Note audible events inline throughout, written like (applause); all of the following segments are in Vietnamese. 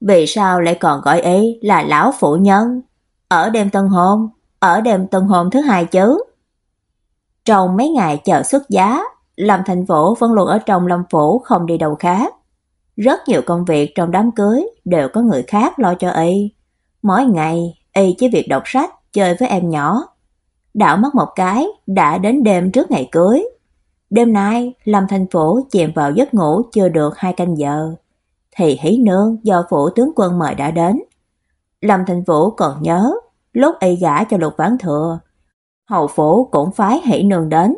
vì sao lại còn gọi ấy là lão phụ nhân? Ở đêm tân hôn, ở đêm tân hôn thứ hai chứ? Trong mấy ngày chờ xuất giá, Lâm Thành Vũ vẫn luôn ở trong Lâm phủ không đi đâu khác. Rất nhiều công việc trong đám cưới đều có người khác lo cho y. Mỗi ngày, y chỉ việc đọc sách, chơi với em nhỏ. Đảo mắt một cái, đã đến đêm trước ngày cưới. Đêm nay, Lâm Thành Vũ chìm vào giấc ngủ chưa được hai canh giờ thì hỷ nương do phủ tướng quân mời đã đến. Lâm Thành Vũ còn nhớ, lúc y gả cho Lục Vãn Thừa, hầu phủ cũng phái hỷ nương đến.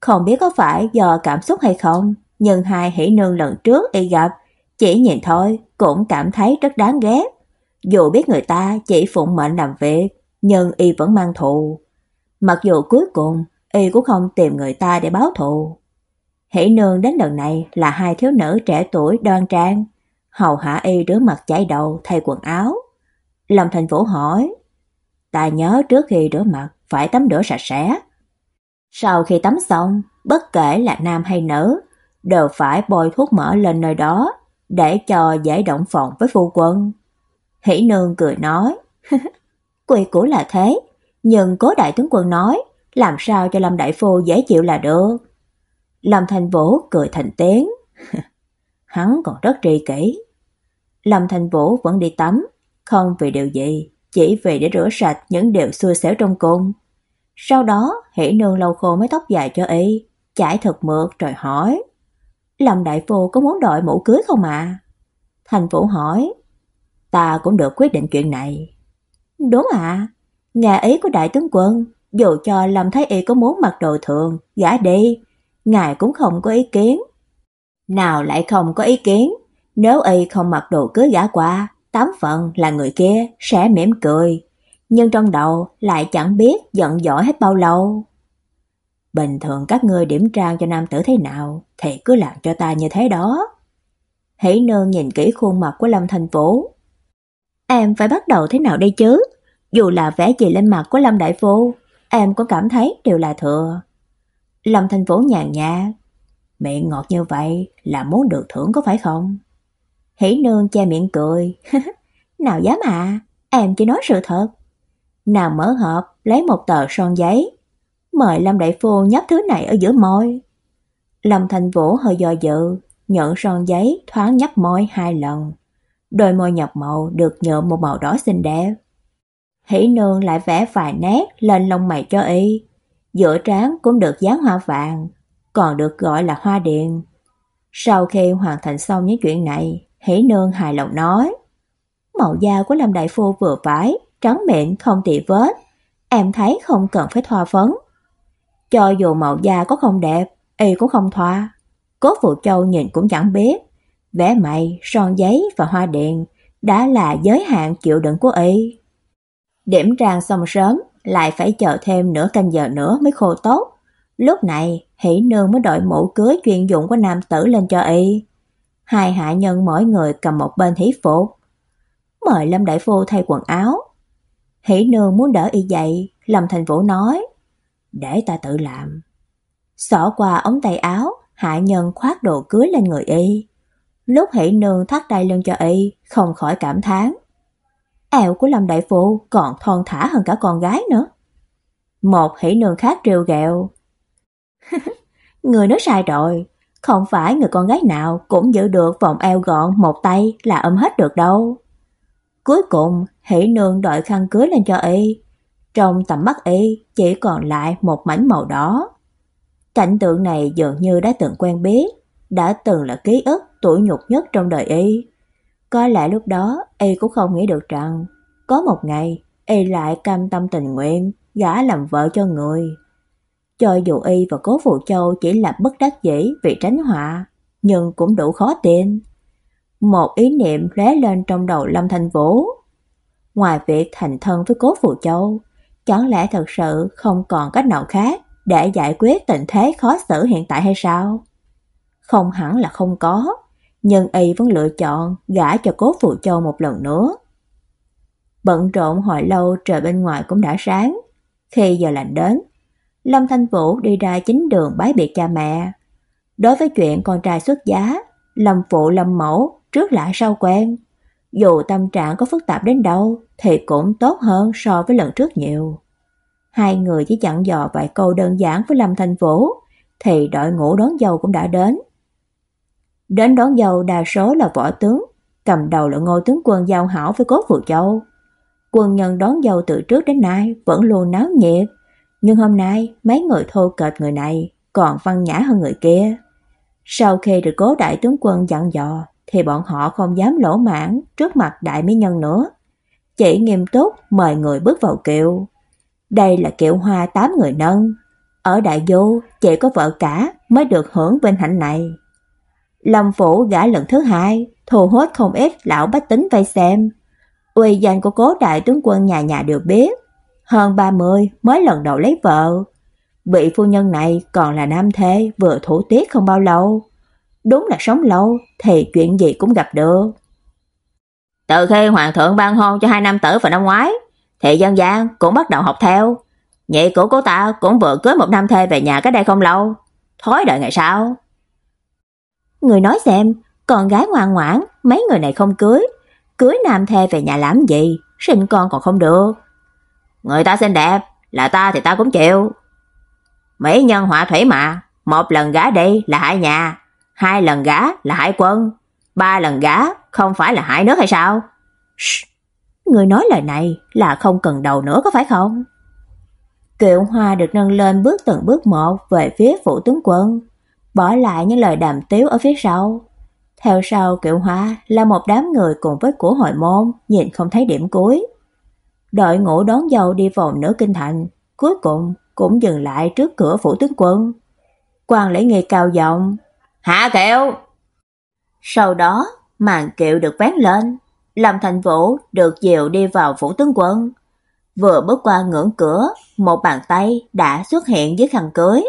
Không biết có phải do cảm xúc hay không, nhưng hai hỷ nương lần trước y gặp, chỉ nhìn thôi cũng cảm thấy rất đáng ghét. Dù biết người ta chỉ phụng mệnh làm việc, nhưng y vẫn mang thù. Mặc dù cuối cùng y cũng không tìm người ta để báo thù. Hỷ nương đến lần này là hai thiếu nữ trẻ tuổi đoan trang, hầu hạ y rửa mặt chải đầu thay quần áo. Lâm Thành Vũ hỏi, ta nhớ trước khi rửa mặt phải tắm rửa sạch sẽ. Sau khi tắm xong, bất kể là nam hay nữ, đều phải bôi thuốc mỡ lên nơi đó để cho dễ động phòng với phu quân. Hỷ nương cười nói, (laughs) quy củ là thế, nhưng cố đại tướng quân nói, làm sao cho Lâm đại phu dễ chịu là được. Lâm Thành Vũ cười thành tiếng, (laughs) hắn còn rất tri kỷ. Lâm Thành Vũ vẫn đi tắm, không vì điều gì, chỉ vì để rửa sạch những điều xui xẻo trong cung. Sau đó, hỉ nương lau khô mái tóc dài cho y, chải thật mượt rồi hỏi. Lâm đại phu có muốn đội mũ cưới không ạ? Thành Vũ hỏi. Ta cũng được quyết định chuyện này. Đúng ạ. À, nhà ý của đại tướng quân, dù cho Lâm Thái Y có muốn mặc đồ thường, gả đi, ngài cũng không có ý kiến. Nào lại không có ý kiến, nếu y không mặc đồ cưới gã qua, tám phận là người kia sẽ mỉm cười, nhưng trong đầu lại chẳng biết giận dỗi hết bao lâu. Bình thường các ngươi điểm trang cho nam tử thế nào thì cứ làm cho ta như thế đó. Hỷ nương nhìn kỹ khuôn mặt của Lâm Thành Vũ. Em phải bắt đầu thế nào đây chứ? Dù là vẽ gì lên mặt của Lâm Đại Phu, em cũng cảm thấy đều là thừa. Lâm Thành Vũ nhàn nhạt, miệng ngọt như vậy là muốn được thưởng có phải không? Hỷ nương che miệng cười. (laughs) Nào dám à, em chỉ nói sự thật. Nào mở hộp, lấy một tờ son giấy. Mời Lâm Đại Phu nhấp thứ này ở giữa môi. Lâm Thành Vũ hơi do dự, nhận son giấy thoáng nhấp môi hai lần. Đôi môi nhập màu được nhuộm một màu đỏ xinh đẹp. Hỷ nương lại vẽ vài nét lên lông mày cho y. Giữa trán cũng được dán hoa vàng, còn được gọi là hoa điện. Sau khi hoàn thành xong những chuyện này, Hỷ nương hài lòng nói. Màu da của Lâm Đại Phu vừa phải, trắng mịn không tì vết. Em thấy không cần phải thoa phấn. Cho dù màu da có không đẹp, y cũng không thoa. Cố Phụ Châu nhìn cũng chẳng biết. Vẽ mày, son giấy và hoa điện đã là giới hạn chịu đựng của y. Điểm trang xong sớm, lại phải chờ thêm nửa canh giờ nữa mới khô tốt. Lúc này, hỷ nương mới đội mũ cưới chuyên dụng của nam tử lên cho y hai hạ nhân mỗi người cầm một bên hỷ phục. Mời Lâm Đại Phu thay quần áo. Hỷ nương muốn đỡ y dậy, Lâm Thành Vũ nói, để ta tự làm. Xỏ qua ống tay áo, hạ nhân khoác đồ cưới lên người y. Lúc hỷ nương thắt tay lưng cho y, không khỏi cảm thán. Eo của Lâm Đại Phu còn thon thả hơn cả con gái nữa. Một hỷ nương khác trêu ghẹo. (laughs) Người nói sai rồi, không phải người con gái nào cũng giữ được vòng eo gọn một tay là ôm hết được đâu. Cuối cùng, hỷ nương đội khăn cưới lên cho y. Trong tầm mắt y chỉ còn lại một mảnh màu đỏ. Cảnh tượng này dường như đã từng quen biết, đã từng là ký ức tuổi nhục nhất trong đời y. Có lẽ lúc đó y cũng không nghĩ được rằng có một ngày y lại cam tâm tình nguyện gả làm vợ cho người. Cho dù y và cố Phụ Châu chỉ là bất đắc dĩ vì tránh họa, nhưng cũng đủ khó tin. Một ý niệm lóe lên trong đầu Lâm thành Vũ. Ngoài việc thành thân với Cố phụ Châu, chẳng lẽ thật sự không còn cách nào khác để giải quyết tình thế khó xử hiện tại hay sao? Không hẳn là không có, nhưng y vẫn lựa chọn gả cho Cố phụ Châu một lần nữa. Bận rộn hồi lâu trời bên ngoài cũng đã sáng. Khi giờ lạnh đến, Lâm Thanh Vũ đi ra chính đường bái biệt cha mẹ. Đối với chuyện con trai xuất giá, Lâm phụ Lâm mẫu trước lạ sau quen. Dù tâm trạng có phức tạp đến đâu thì cũng tốt hơn so với lần trước nhiều. Hai người chỉ dặn dò vài câu đơn giản với Lâm Thanh Vũ thì đội ngũ đón dâu cũng đã đến. Đến đón dâu đa số là võ tướng, cầm đầu là Ngô tướng quân giao hảo với Cố Phù Châu. Quân nhân đón dâu từ trước đến nay vẫn luôn náo nhiệt, nhưng hôm nay mấy người thô kệch người này còn văn nhã hơn người kia. Sau khi được cố đại tướng quân dặn dò, thì bọn họ không dám lỗ mãn trước mặt đại mỹ nhân nữa. Chỉ nghiêm túc mời người bước vào kiệu. Đây là kiệu hoa tám người nâng. Ở đại du chỉ có vợ cả mới được hưởng vinh hạnh này. Lâm phủ gã lần thứ hai, thu hút không ít lão bách tính vây xem. Uy danh của cố đại tướng quân nhà nhà đều biết. Hơn 30 mới lần đầu lấy vợ. Vị phu nhân này còn là nam thê vừa thủ tiết không bao lâu. Đúng là sống lâu thì chuyện gì cũng gặp được. Từ khi hoàng thượng ban hôn cho hai nam tử vào năm ngoái, thì dân gian cũng bắt đầu học theo. Nhị của cô ta cũng vừa cưới một nam thê về nhà cái đây không lâu. Thối đợi ngày sau. Người nói xem, con gái ngoan ngoãn, mấy người này không cưới. Cưới nam thê về nhà làm gì, sinh con còn không được. Người ta xinh đẹp, là ta thì ta cũng chịu. Mỹ nhân họa thủy mà, một lần gả đi là hại nhà, hai lần gả là hại quân, ba lần gả không phải là hại nước hay sao? Shh, người nói lời này là không cần đầu nữa có phải không? Kiệu Hoa được nâng lên bước từng bước một về phía phủ tướng quân, bỏ lại những lời đàm tiếu ở phía sau. Theo sau Kiệu Hoa là một đám người cùng với của hội môn, nhìn không thấy điểm cuối. Đội ngũ đón dâu đi vòng nửa kinh thành, cuối cùng cũng dừng lại trước cửa phủ tướng quân. Quan lễ nghi cao giọng, Hạ kiệu! Sau đó, màn kiệu được vén lên, Lâm Thành Vũ được dìu đi vào phủ tướng quân. Vừa bước qua ngưỡng cửa, một bàn tay đã xuất hiện dưới khăn cưới.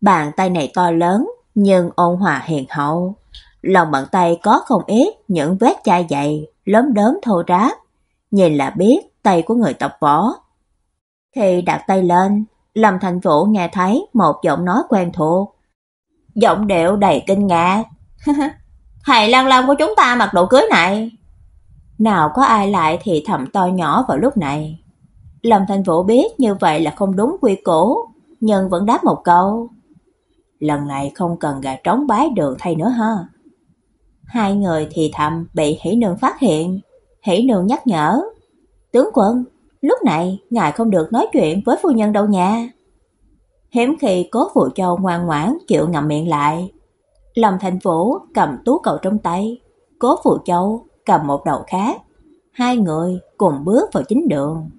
Bàn tay này to lớn, nhưng ôn hòa hiền hậu. Lòng bàn tay có không ít những vết chai dày, lớn đốm thô ráp. Nhìn là biết tay của người tập võ. Khi đặt tay lên, Lâm Thành Vũ nghe thấy một giọng nói quen thuộc giọng điệu đầy kinh ngạc. (laughs) Thầy Lan Long của chúng ta mặc đồ cưới này. Nào có ai lại thì thầm to nhỏ vào lúc này. Lâm thành Vũ biết như vậy là không đúng quy củ, nhưng vẫn đáp một câu. Lần này không cần gà trống bái đường thay nữa ha. Hai người thì thầm bị Hỷ Nương phát hiện. Hỷ Nương nhắc nhở. Tướng quân, lúc này ngài không được nói chuyện với phu nhân đâu nha hiếm khi Cố Phụ Châu ngoan ngoãn chịu ngậm miệng lại. Lâm Thành Vũ cầm tú cầu trong tay, Cố Phụ Châu cầm một đầu khác. Hai người cùng bước vào chính đường.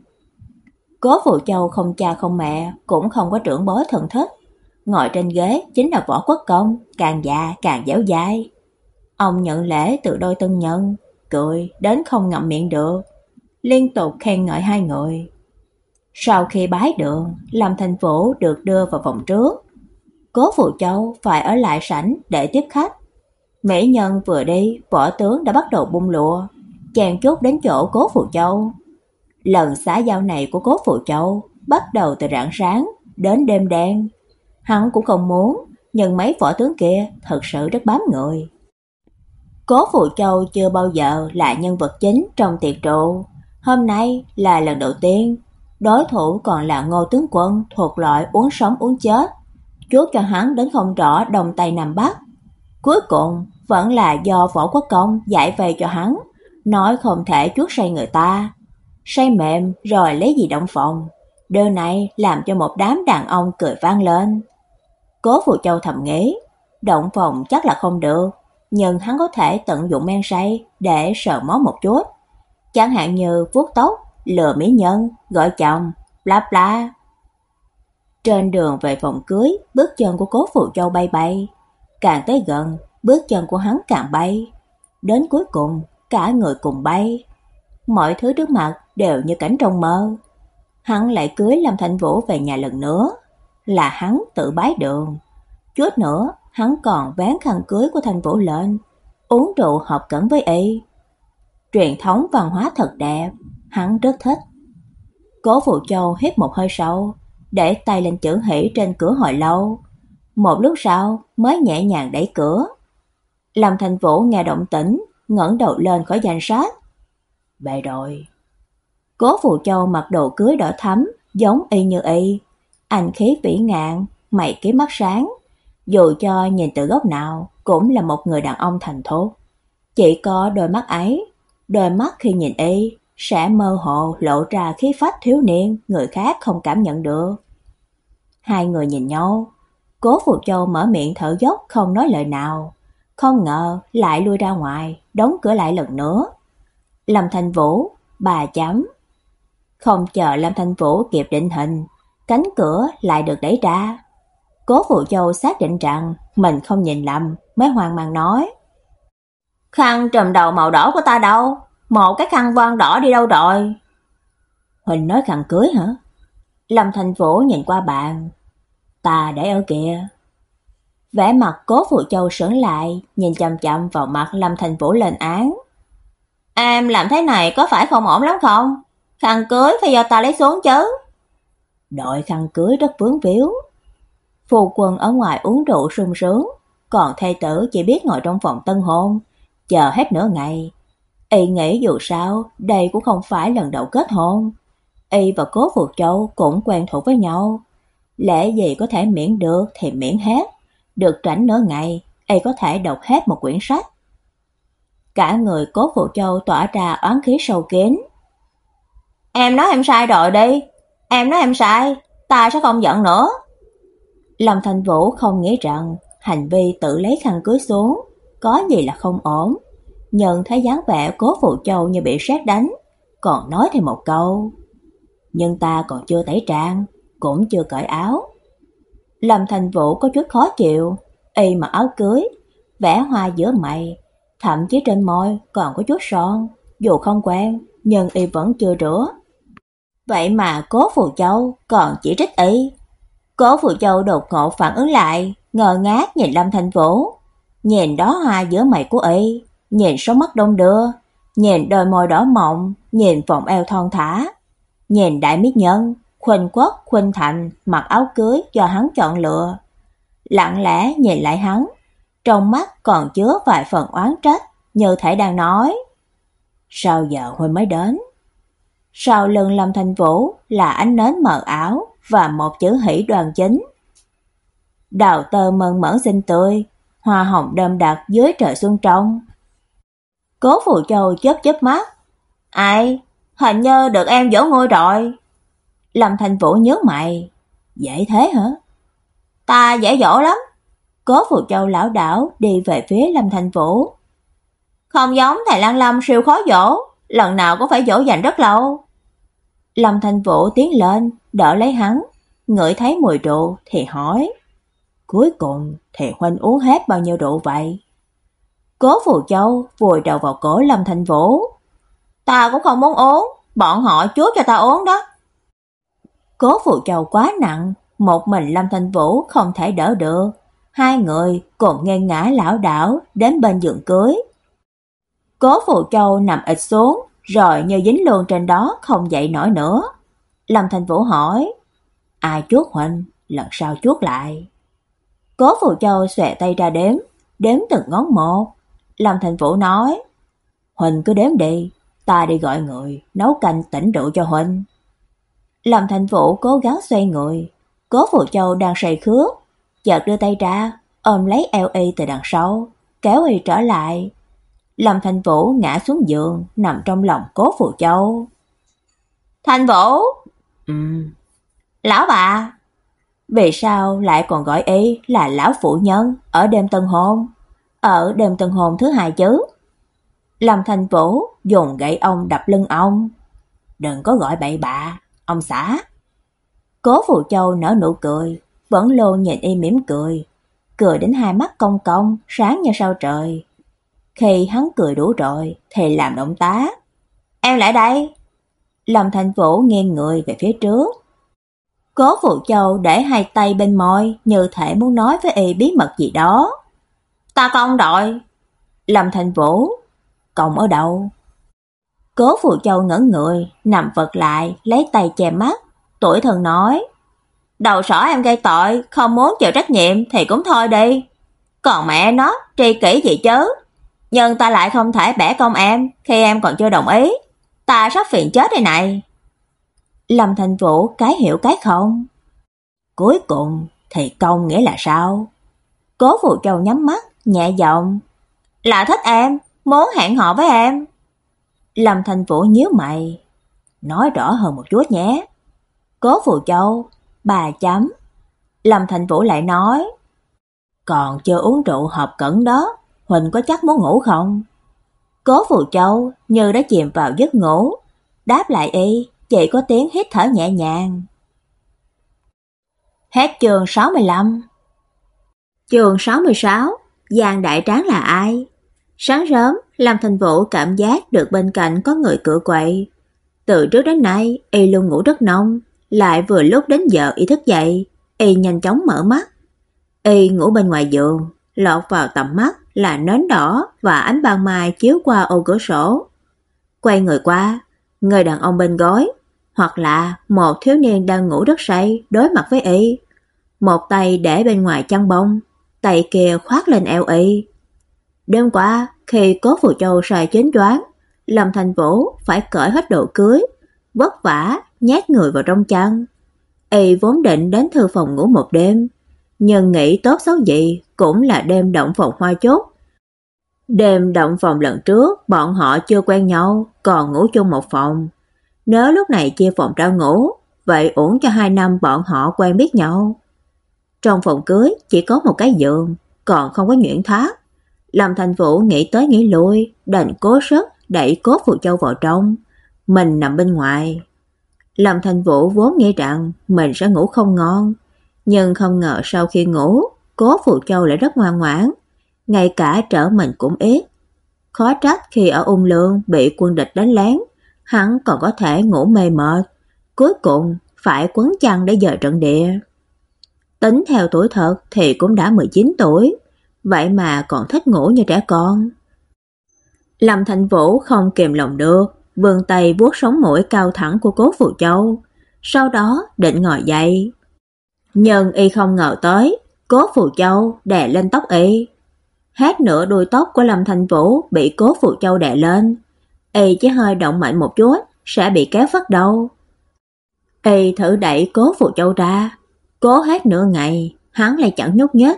Cố Phụ Châu không cha không mẹ, cũng không có trưởng bối thân thích. Ngồi trên ghế chính là võ quốc công, càng già càng dẻo dai. Ông nhận lễ từ đôi tân nhân, cười đến không ngậm miệng được, liên tục khen ngợi hai người. Sau khi bái đường, Lâm Thành Vũ được đưa vào phòng trước. Cố Phụ Châu phải ở lại sảnh để tiếp khách. Mỹ nhân vừa đi, võ tướng đã bắt đầu bung lụa, chèn chốt đến chỗ Cố Phụ Châu. Lần xã giao này của Cố Phụ Châu bắt đầu từ rạng sáng đến đêm đen. Hắn cũng không muốn, nhưng mấy võ tướng kia thật sự rất bám người. Cố Phụ Châu chưa bao giờ là nhân vật chính trong tiệc trụ. Hôm nay là lần đầu tiên Đối thủ còn là Ngô tướng quân thuộc loại uống sống uống chết, chuốt cho hắn đến không rõ đồng tay nằm bắt. Cuối cùng vẫn là do Võ Quốc công giải về cho hắn, nói không thể chuốt say người ta. Say mềm rồi lấy gì động phòng. Điều này làm cho một đám đàn ông cười vang lên. Cố Phụ Châu thầm nghĩ, động phòng chắc là không được, nhưng hắn có thể tận dụng men say để sờ mó một chút. Chẳng hạn như vuốt tóc lừa mỹ nhân, gọi chồng, bla bla. Trên đường về phòng cưới, bước chân của Cố Phụ Châu bay bay, càng tới gần, bước chân của hắn càng bay. đến cuối cùng cả người cùng bay. Mọi thứ trước mặt đều như cảnh trong mơ. Hắn lại cưới Lâm thành Vũ về nhà lần nữa, là hắn tự bái đường. Chút nữa, hắn còn vén khăn cưới của thành Vũ lên, uống rượu hợp cẩn với y. Truyền thống văn hóa thật đẹp, hắn rất thích. Cố Phụ Châu hít một hơi sâu, để tay lên chữ hỷ trên cửa hồi lâu. Một lúc sau mới nhẹ nhàng đẩy cửa. Lâm Thành Vũ nghe động tĩnh, ngẩng đầu lên khỏi danh sách. Về rồi. Cố Vũ Châu mặc đồ cưới đỏ thắm, giống y như y. Anh khí vĩ ngạn, mày kiếm mắt sáng. Dù cho nhìn từ góc nào, cũng là một người đàn ông thành thốt. Chỉ có đôi mắt ấy, đôi mắt khi nhìn y sẽ mơ hồ lộ ra khí phách thiếu niên người khác không cảm nhận được. Hai người nhìn nhau, Cố Phù Châu mở miệng thở dốc không nói lời nào, không ngờ lại lui ra ngoài, đóng cửa lại lần nữa. Lâm Thành Vũ, bà chấm. Không chờ Lâm Thành Vũ kịp định hình, cánh cửa lại được đẩy ra. Cố Phụ Châu xác định rằng mình không nhìn lầm, mới hoang mang nói: "Khăn trùm đầu màu đỏ của ta đâu? Một cái khăn voan đỏ đi đâu rồi?" Huỳnh nói khăn cưới hả? Lâm Thành Vũ nhìn qua bạn. "Ta để ở kìa." Vẻ mặt Cố Phụ Châu sững lại, nhìn chằm chằm vào mặt Lâm Thành Vũ lên án. "Em làm thế này có phải không ổn lắm không? Khăn cưới phải do ta lấy xuống chứ." Đội khăn cưới rất vướng víu. Phu quân ở ngoài uống rượu sung sướng, còn thê tử chỉ biết ngồi trong phòng tân hôn, chờ hết nửa ngày. Y nghĩ dù sao, đây cũng không phải lần đầu kết hôn. Y và Cố Phục Châu cũng quen thuộc với nhau. Lẽ gì có thể miễn được thì miễn hết. Được rảnh nửa ngày, y có thể đọc hết một quyển sách. Cả người Cố Phụ Châu tỏa ra oán khí sâu kín. Em nói em sai rồi đi, em nói em sai, ta sẽ không giận nữa. Lâm Thành Vũ không nghĩ rằng hành vi tự lấy khăn cưới xuống có gì là không ổn. Nhận thấy dáng vẻ Cố Phụ Châu như bị sét đánh, còn nói thêm một câu. Nhưng ta còn chưa tẩy trang, cũng chưa cởi áo. Lâm Thành Vũ có chút khó chịu, y mặc áo cưới, vẽ hoa giữa mày, thậm chí trên môi còn có chút son, dù không quen, nhưng y vẫn chưa rửa. Vậy mà Cố Phù Châu còn chỉ trích y. Cố Phù Châu đột ngột phản ứng lại, ngờ ngác nhìn Lâm Thành Vũ, nhìn đó hoa giữa mày của y, nhìn số mắt đông đưa, nhìn đôi môi đỏ mọng, nhìn vòng eo thon thả, nhìn đại mỹ nhân, Khuynh Quốc, Khuynh Thành mặc áo cưới do hắn chọn lựa. Lặng lẽ nhìn lại hắn, trong mắt còn chứa vài phần oán trách, như thể đang nói: "Sao giờ huynh mới đến?" Sau lưng Lâm Thành Vũ là ánh nến mờ ảo và một chữ hỷ đoàn chính. Đào tơ mơn mởn xinh tươi, hoa hồng đâm đặc dưới trời xuân trong. Cố Phù Châu chớp chớp mắt. "Ai, hình như được em dỗ ngôi rồi." Lâm Thành Vũ nhớ mày, "Dễ thế hả?" "Ta dễ dỗ lắm." Cố Phù Châu lão đảo đi về phía Lâm Thành Vũ. "Không giống thầy Lan Lâm siêu khó dỗ, lần nào cũng phải dỗ dành rất lâu." Lâm Thành Vũ tiến lên, đỡ lấy hắn, ngửi thấy mùi rượu thì hỏi: "Cuối cùng thì huynh uống hết bao nhiêu rượu vậy?" Cố Phù Châu vùi đầu vào cổ Lâm Thành Vũ. "Ta cũng không muốn uống, bọn họ chuốc cho ta uống đó." Cố Phù Châu quá nặng, một mình Lâm thành Vũ không thể đỡ được. Hai người cùng nghiêng ngã lão đảo đến bên giường cưới. Cố Phù Châu nằm ịt xuống, rồi như dính luôn trên đó không dậy nổi nữa. Lâm thành Vũ hỏi, ai chuốt huynh, lần sau chuốt lại. Cố Phù Châu xòe tay ra đếm, đếm từng ngón một. Lâm thành Vũ nói, huynh cứ đếm đi, ta đi gọi người, nấu canh tỉnh rượu cho huynh. Lâm Thành Vũ cố gắng xoay người, Cố Phù Châu đang say khướt chợt đưa tay ra, ôm lấy eo y từ đằng sau, kéo y trở lại. Lâm Thành Vũ ngã xuống giường, nằm trong lòng Cố Phù Châu. Thành Vũ! Ừm. Lão bà! Vì sao lại còn gọi y là lão phụ nhân ở đêm tân hôn? Ở đêm tân hôn thứ hai chứ? Lâm Thành Vũ dùng gậy ông đập lưng ông. Đừng có gọi bậy bạ, ông xã. Cố Phù Châu nở nụ cười, vẫn luôn nhìn y mỉm cười, cười đến hai mắt cong cong, sáng như sao trời. Khi hắn cười đủ rồi thì làm động tác, "Em lại đây." Lâm Thành Vũ nghiêng người về phía trước. Cố Phụ Châu để hai tay bên môi, như thể muốn nói với y bí mật gì đó. "Ta không đợi." Lâm Thành Vũ, "Cổng ở đâu?" Cố Phụ Châu ngẩn người, nằm vật lại, lấy tay che mắt, tuổi thần nói: "Đầu sỏ em gây tội, không muốn chịu trách nhiệm thì cũng thôi đi. Còn mẹ nó, tri kỷ gì chứ? Nhưng ta lại không thể bẻ công em khi em còn chưa đồng ý. Ta sắp phiền chết đây này." Lâm Thành Vũ cái hiểu cái không. Cuối cùng thì công nghĩa là sao? Cố Phụ Châu nhắm mắt, nhẹ giọng, "Là thích em, muốn hẹn hò với em." Lâm Thành Vũ nhíu mày, nói rõ hơn một chút nhé. Cố Phụ Châu, bà chấm. Lâm Thành Vũ lại nói, còn chưa uống rượu hợp cẩn đó, Huỳnh có chắc muốn ngủ không? Cố phù Châu như đã chìm vào giấc ngủ, đáp lại y, chỉ có tiếng hít thở nhẹ nhàng. Hết chương 65 Chương 66 Giang Đại Tráng là ai? Sáng sớm, Lâm Thành Vũ cảm giác được bên cạnh có người cửa quậy. Từ trước đến nay, y luôn ngủ rất nông, lại vừa lúc đến giờ y thức dậy, y nhanh chóng mở mắt. Y ngủ bên ngoài giường, lọt vào tầm mắt là nến đỏ và ánh ban mai chiếu qua ô cửa sổ. Quay người qua, người đàn ông bên gối, hoặc là một thiếu niên đang ngủ rất say đối mặt với y. Một tay để bên ngoài chăn bông, tay kia khoác lên eo y. Đêm qua, khi Cố Phù Châu sai chính đoán, Lâm Thành Vũ phải cởi hết đồ cưới, vất vả nhét người vào trong chăn. Y vốn định đến thư phòng ngủ một đêm, nhưng nghĩ tốt xấu gì cũng là đêm động phòng hoa chốt. Đêm động phòng lần trước bọn họ chưa quen nhau, còn ngủ chung một phòng. Nếu lúc này chia phòng ra ngủ, vậy uổng cho hai năm bọn họ quen biết nhau. Trong phòng cưới chỉ có một cái giường, còn không có nhuyễn tháp. Lâm Thành Vũ nghĩ tới nghĩ lui, đành cố sức đẩy Cố Phụ Châu vào trong, mình nằm bên ngoài. Lâm Thành Vũ vốn nghĩ rằng mình sẽ ngủ không ngon, nhưng không ngờ sau khi ngủ, Cố Phụ Châu lại rất ngoan ngoãn, ngay cả trở mình cũng ế. Khó trách khi ở ung lương bị quân địch đánh lén, hắn còn có thể ngủ mê mệt, cuối cùng phải quấn chăn để dời trận địa. Tính theo tuổi thật thì cũng đã 19 tuổi, vậy mà còn thích ngủ như trẻ con. Lâm Thành Vũ không kìm lòng được, vươn tay vuốt sống mũi cao thẳng của Cố Phù Châu, sau đó định ngồi dậy. Nhưng y không ngờ tới, Cố Phù Châu đè lên tóc y. Hết nửa đuôi tóc của Lâm Thành Vũ bị Cố Phù Châu đè lên, y chỉ hơi động mạnh một chút sẽ bị kéo phát đầu. Y thử đẩy Cố Phù Châu ra, cố hết nửa ngày, hắn lại chẳng nhúc nhích.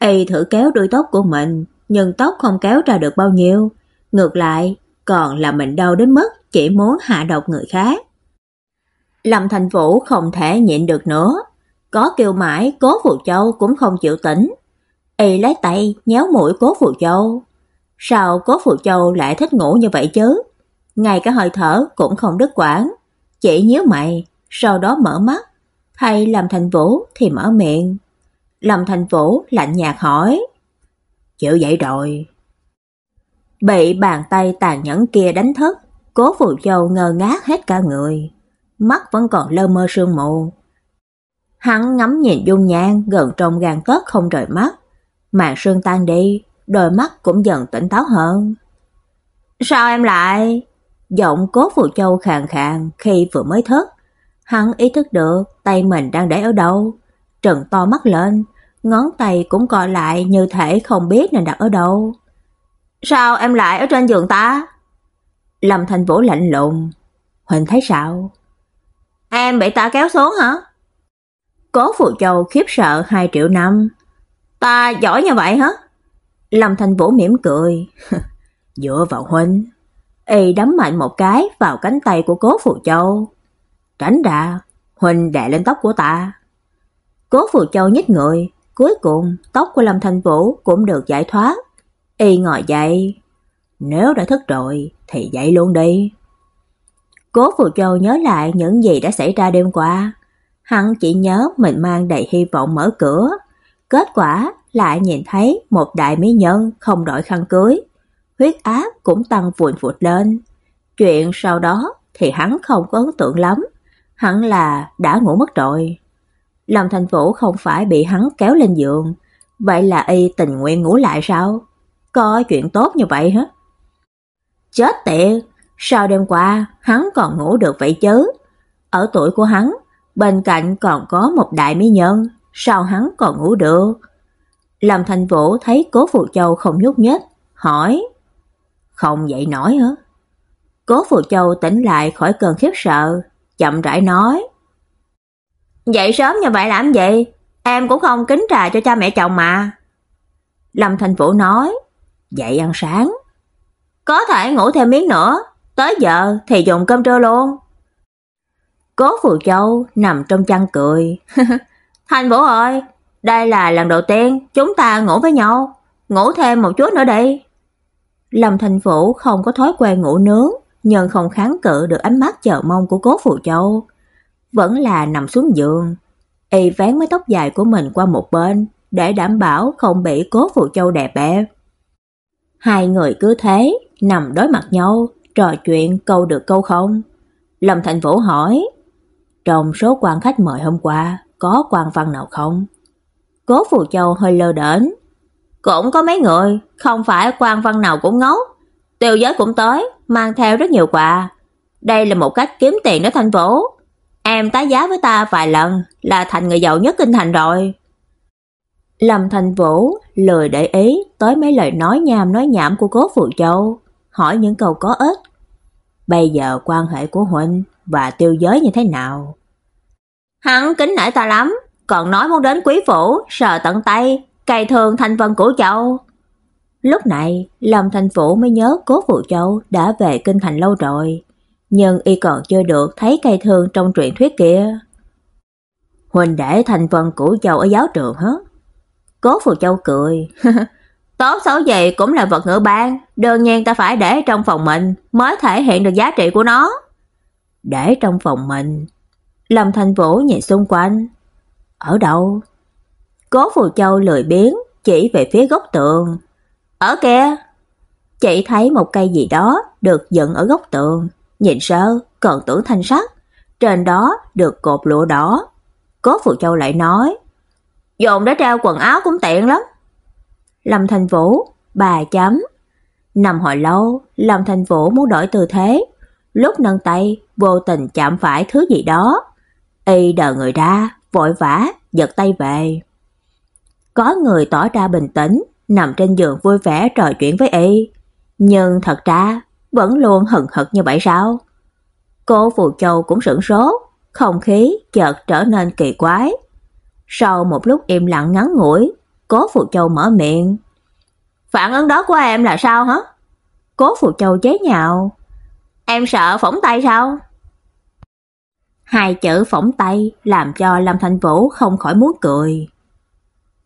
Y thử kéo đuôi tóc của mình, nhưng tóc không kéo ra được bao nhiêu, ngược lại còn là mình đau đến mức chỉ muốn hạ độc người khác. Lâm Thành Vũ không thể nhịn được nữa, có kêu mãi Cố Phù Châu cũng không chịu tỉnh. Y lấy tay nhéo mũi Cố Phù Châu. Sao Cố Phù Châu lại thích ngủ như vậy chứ? Ngay cả hơi thở cũng không đứt quãng, chỉ nhíu mày, sau đó mở mắt, thay Lâm Thành Vũ thì mở miệng. Lâm Thành Vũ lạnh nhạt hỏi: "Chịu dậy rồi?" Bị bàn tay tàn nhẫn kia đánh thức, Cố Phù Châu ngơ ngác hết cả người, mắt vẫn còn lơ mơ sương mù. Hắn ngắm nhìn dung nhan gần trong gan tấc không rời mắt, màn sương tan đi, đôi mắt cũng dần tỉnh táo hơn. "Sao em lại?" Giọng Cố Phù Châu khàn khàn khi vừa mới thức. Hắn ý thức được tay mình đang để ở đâu, trừng to mắt lên, ngón tay cũng co lại như thể không biết nên đặt ở đâu. Sao em lại ở trên giường ta? Lâm Thành Vũ lạnh lùng. Huỳnh thấy sao? Em bị ta kéo xuống hả? Cố phù Châu khiếp sợ 2 triệu năm. Ta giỏi như vậy hả? Lâm Thành Vũ mỉm cười. (laughs) Dựa vào Huynh. Y đấm mạnh một cái vào cánh tay của Cố phù Châu. Tránh ra, Huynh đè lên tóc của ta. Cố phù Châu nhích người, cuối cùng tóc của Lâm Thành Vũ cũng được giải thoát. Y ngồi dậy. Nếu đã thức rồi thì dậy luôn đi. Cố Phù Châu nhớ lại những gì đã xảy ra đêm qua. Hắn chỉ nhớ mình mang đầy hy vọng mở cửa. Kết quả lại nhìn thấy một đại mỹ nhân không đội khăn cưới. huyết áp cũng tăng vụn vụt lên. Chuyện sau đó thì hắn không có ấn tượng lắm, hắn là đã ngủ mất rồi. Lâm Thành Vũ không phải bị hắn kéo lên giường, vậy là y tình nguyện ngủ lại sao? Có chuyện tốt như vậy hả? Chết tiệt, sao đêm qua hắn còn ngủ được vậy chứ? Ở tuổi của hắn, bên cạnh còn có một đại mỹ nhân, sao hắn còn ngủ được? Lâm Thành Vũ thấy Cố Phù Châu không nhúc nhích, hỏi: "Không dậy nổi hả?" Cố Phù Châu tỉnh lại khỏi cơn khiếp sợ, chậm rãi nói: "Dậy sớm như vậy làm gì? Em cũng không kính trà cho cha mẹ chồng mà." Lâm Thành Vũ nói: "Dậy ăn sáng." "Có thể ngủ thêm miếng nữa, tới giờ thì dùng cơm trưa luôn." Cố Phù Châu nằm trong chăn cười. (laughs) "Thành Vũ ơi, đây là lần đầu tiên chúng ta ngủ với nhau, ngủ thêm một chút nữa đi." Lâm Thành Vũ không có thói quen ngủ nướng, nhưng không kháng cự được ánh mắt chờ mong của Cố Phù Châu, vẫn là nằm xuống giường, y vén mái tóc dài của mình qua một bên để đảm bảo không bị Cố Phù Châu đè bẹp. Hai người cứ thế nằm đối mặt nhau, trò chuyện câu được câu không. Lâm Thành Vũ hỏi: "Trong số quan khách mời hôm qua, có quan văn nào không?" Cố Phù Châu hơi lơ đễnh. "Cũng có mấy người, không phải quan văn nào cũng ngấu Tiêu giới cũng tới, mang theo rất nhiều quà. Đây là một cách kiếm tiền đó Thành Vũ. Em tá giá với ta vài lần là thành người giàu nhất kinh thành rồi." Lâm Thành Vũ lười để ý tới mấy lời nói nhảm nói nhảm của Cố Phù Châu, hỏi những câu có ích. Bây giờ quan hệ của huynh và tiêu giới như thế nào? Hắn kính nể ta lắm, còn nói muốn đến quý phủ sờ tận tay, cày thường thành vân của châu. Lúc này, Lâm Thành phủ mới nhớ Cố Phụ Châu đã về kinh thành lâu rồi, nhưng y còn chưa được thấy cây thương trong truyện thuyết kia. Huỳnh để thành vân của châu ở giáo trường hết Cố Phụ Châu cười. (laughs) Tốt xấu gì cũng là vật ngữ ban, đương nhiên ta phải để trong phòng mình mới thể hiện được giá trị của nó. Để trong phòng mình. Lâm Thành Vũ nhìn xung quanh. Ở đâu? Cố Phù Châu lười biếng chỉ về phía góc tường. Ở kia. Chị thấy một cây gì đó được dựng ở góc tường, nhìn sơ còn tưởng thanh sắt, trên đó được cột lụa đỏ. Cố Phù Châu lại nói: "Dùng để treo quần áo cũng tiện lắm." Lâm Thành Vũ, bà chấm. Nằm hồi lâu, Lâm Thành Vũ muốn đổi tư thế, lúc nâng tay vô tình chạm phải thứ gì đó. Y đờ người ra, vội vã giật tay về. Có người tỏ ra bình tĩnh, nằm trên giường vui vẻ trò chuyện với y, nhưng thật ra vẫn luôn hận hực như vậy sao? Cô Phù Châu cũng sửng sốt, không khí chợt trở nên kỳ quái. Sau một lúc im lặng ngắn ngủi, Cố Phù Châu mở miệng. "Phản ứng đó của em là sao hả?" Cố Phù Châu chế nhạo. "Em sợ phỏng tay sao?" Hai chữ phỏng tay làm cho Lâm Thanh Vũ không khỏi muốn cười.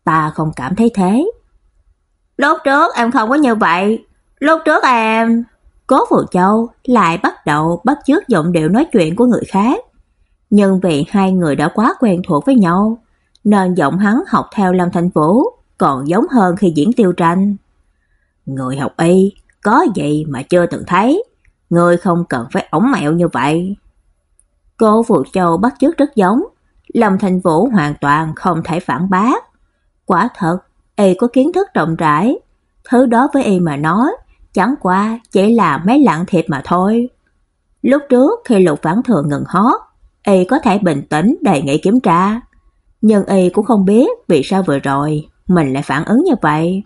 Ta không cảm thấy thế. Lúc trước em không có như vậy. Lúc trước em... Cố Vũ Châu lại bắt đầu bắt chước giọng điệu nói chuyện của người khác. Nhưng vì hai người đã quá quen thuộc với nhau, nên giọng hắn học theo Lâm Thanh Vũ còn giống hơn khi diễn tiêu tranh. Người học y, có gì mà chưa từng thấy, người không cần phải ổng mẹo như vậy. Cô Vũ Châu bắt chước rất giống, Lâm Thành Vũ hoàn toàn không thể phản bác. Quả thật, y có kiến thức rộng rãi, thứ đó với y mà nói, chẳng qua chỉ là mấy lạng thịt mà thôi. Lúc trước khi Lục Vãn Thừa ngừng hót, y có thể bình tĩnh đề nghị kiểm tra, nhưng y cũng không biết vì sao vừa rồi mình lại phản ứng như vậy.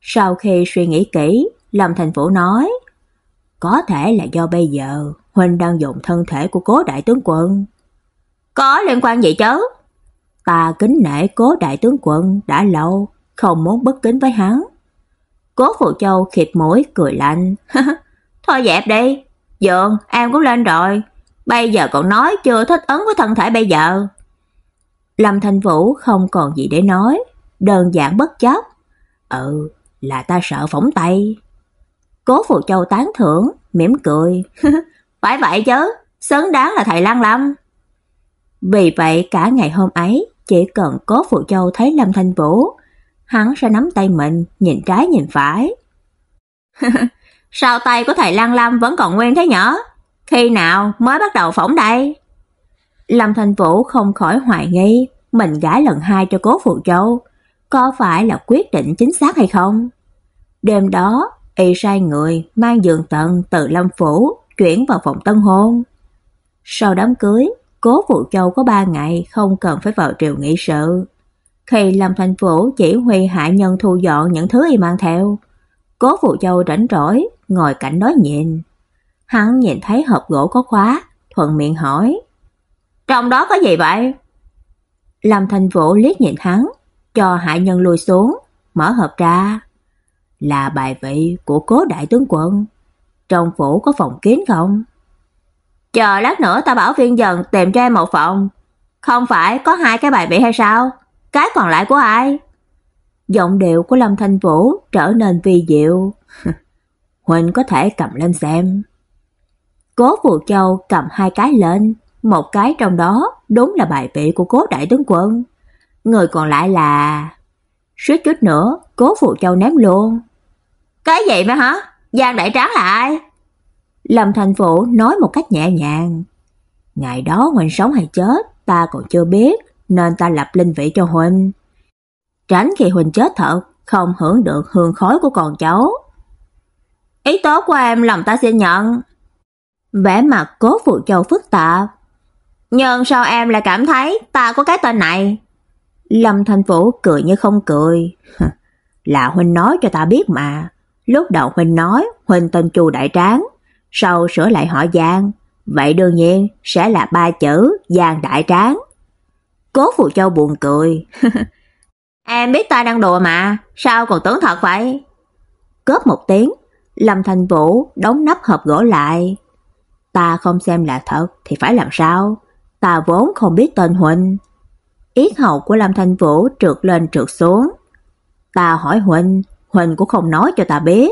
Sau khi suy nghĩ kỹ, Lâm Thành Vũ nói, có thể là do bây giờ huynh đang dùng thân thể của Cố đại tướng quân. Có liên quan gì chứ? Ta kính nể Cố đại tướng quân đã lâu, không muốn bất kính với hắn. Cố Phù Châu khịt mũi cười lạnh, (laughs) "Thôi dẹp đi, dượng em cũng lên rồi, bây giờ còn nói chưa thích ứng với thân thể bây giờ." Lâm Thành Vũ không còn gì để nói, đơn giản bất chấp. "Ừ, là ta sợ phỏng tay." Cố Phù Châu tán thưởng, mỉm cười. (laughs) Phải vậy chứ, xứng đáng là thầy Lăng Lâm. Vì vậy cả ngày hôm ấy, chỉ cần Cố Phụ Châu thấy Lâm Thanh Vũ, hắn sẽ nắm tay mình, nhìn trái nhìn phải. (laughs) Sao tay của thầy Lăng Lâm vẫn còn nguyên thế nhở? Khi nào mới bắt đầu phỏng đây? Lâm Thanh Vũ không khỏi hoài nghi, mình gái lần hai cho Cố Phụ Châu, có phải là quyết định chính xác hay không? Đêm đó, y sai người mang giường tận từ Lâm phủ chuyển vào phòng tân hôn. Sau đám cưới, Cố Phụ Châu có ba ngày không cần phải vào triều nghị sự. Khi Lâm Thành Vũ chỉ huy hạ nhân thu dọn những thứ y mang theo, Cố Phụ Châu rảnh rỗi ngồi cạnh nói nhìn. Hắn nhìn thấy hộp gỗ có khóa, thuận miệng hỏi: "Trong đó có gì vậy?" Lâm Thành Vũ liếc nhìn hắn, cho hạ nhân lùi xuống, mở hộp ra. Là bài vị của Cố đại tướng quân. Trong phủ có phòng kín không? Chờ lát nữa ta bảo viên dần tìm cho em một phòng. Không phải có hai cái bài vị hay sao? Cái còn lại của ai? Giọng điệu của Lâm Thanh Vũ trở nên vi diệu. (laughs) Huỳnh có thể cầm lên xem. Cố Phù Châu cầm hai cái lên, một cái trong đó đúng là bài vị của Cố đại tướng quân. Người còn lại là suýt chút nữa, Cố Phù Châu ném luôn. Cái gì mà hả? Giang đại tráng là ai? Lâm Thành Vũ nói một cách nhẹ nhàng. Ngày đó Huỳnh sống hay chết, ta còn chưa biết, nên ta lập linh vị cho Huỳnh. Tránh khi Huỳnh chết thật, không hưởng được hương khói của con cháu. Ý tốt của em lòng ta xin nhận. Vẻ mặt cố phụ châu phức tạp. Nhưng sao em lại cảm thấy ta có cái tên này? Lâm Thành Vũ cười như không cười. (laughs) Là Huynh nói cho ta biết mà. Lúc đầu Huynh nói Huynh tên Chu Đại Tráng, sau sửa lại họ Giang, vậy đương nhiên sẽ là ba chữ Giang Đại Tráng. Cố Phụ Châu buồn cười. (laughs) Em biết ta đang đùa mà, sao còn tưởng thật vậy? Cớp một tiếng, Lâm Thành Vũ đóng nắp hộp gỗ lại. Ta không xem là thật thì phải làm sao? Ta vốn không biết tên Huynh. Yết hầu của Lâm Thanh Vũ trượt lên trượt xuống. Ta hỏi Huynh, Huynh cũng không nói cho ta biết.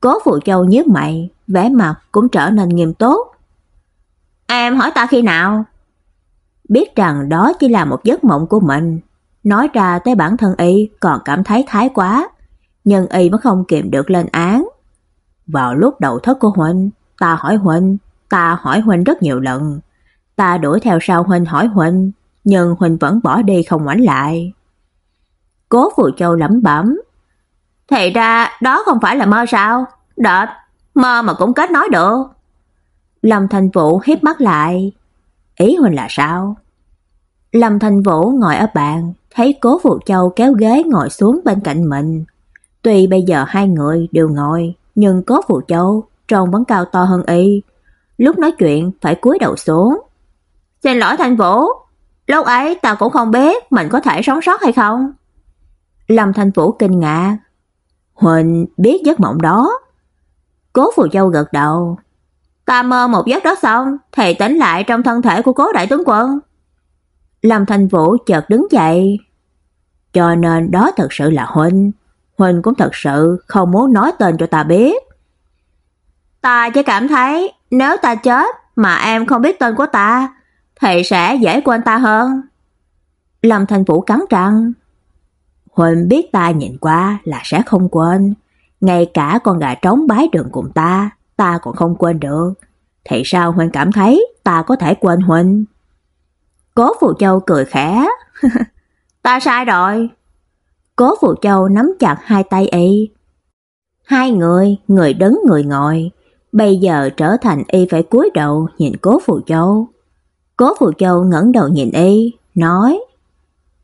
Cố Phụ Châu nhíu mày, vẻ mặt cũng trở nên nghiêm túc. Em hỏi ta khi nào? Biết rằng đó chỉ là một giấc mộng của mình, nói ra tới bản thân y còn cảm thấy thái quá, nhưng y vẫn không kiềm được lên án. Vào lúc đầu thất của huynh, ta hỏi huynh, ta hỏi huynh rất nhiều lần. Ta đuổi theo sau huynh hỏi huynh, nhưng huynh vẫn bỏ đi không ngoảnh lại. Cố Phù Châu lẩm bẩm, thì ra đó không phải là mơ sao? Đợt, mơ mà cũng kết nối được. Lâm Thành Vũ hiếp mắt lại. Ý huynh là sao? Lâm Thành Vũ ngồi ở bàn, thấy Cố Phụ Châu kéo ghế ngồi xuống bên cạnh mình. Tuy bây giờ hai người đều ngồi, nhưng Cố Phụ Châu trông vẫn cao to hơn y. Lúc nói chuyện phải cúi đầu xuống. "Xin lỗi Thành Vũ, lúc ấy ta cũng không biết mình có thể sống sót hay không." Lâm Thành Vũ kinh ngạc, Huỳnh biết giấc mộng đó. Cố Phù Châu gật đầu. Ta mơ một giấc đó xong, thì tỉnh lại trong thân thể của cố đại tướng quân. Lâm Thanh Vũ chợt đứng dậy. Cho nên đó thật sự là Huỳnh. Huỳnh cũng thật sự không muốn nói tên cho ta biết. Ta chỉ cảm thấy nếu ta chết mà em không biết tên của ta, thì sẽ dễ quên ta hơn. Lâm Thanh Vũ cắn răng. Huỳnh biết ta nhìn qua là sẽ không quên, ngay cả con gà trống bái đường cùng ta, ta còn không quên được. Thì sao Huỳnh cảm thấy ta có thể quên Huỳnh? Cố Phù Châu cười khẽ. (laughs) ta sai rồi. Cố Phù Châu nắm chặt hai tay y. Hai người, người đứng người ngồi, bây giờ trở thành y phải cúi đầu nhìn Cố Phù Châu. Cố Phù Châu ngẩng đầu nhìn y, nói: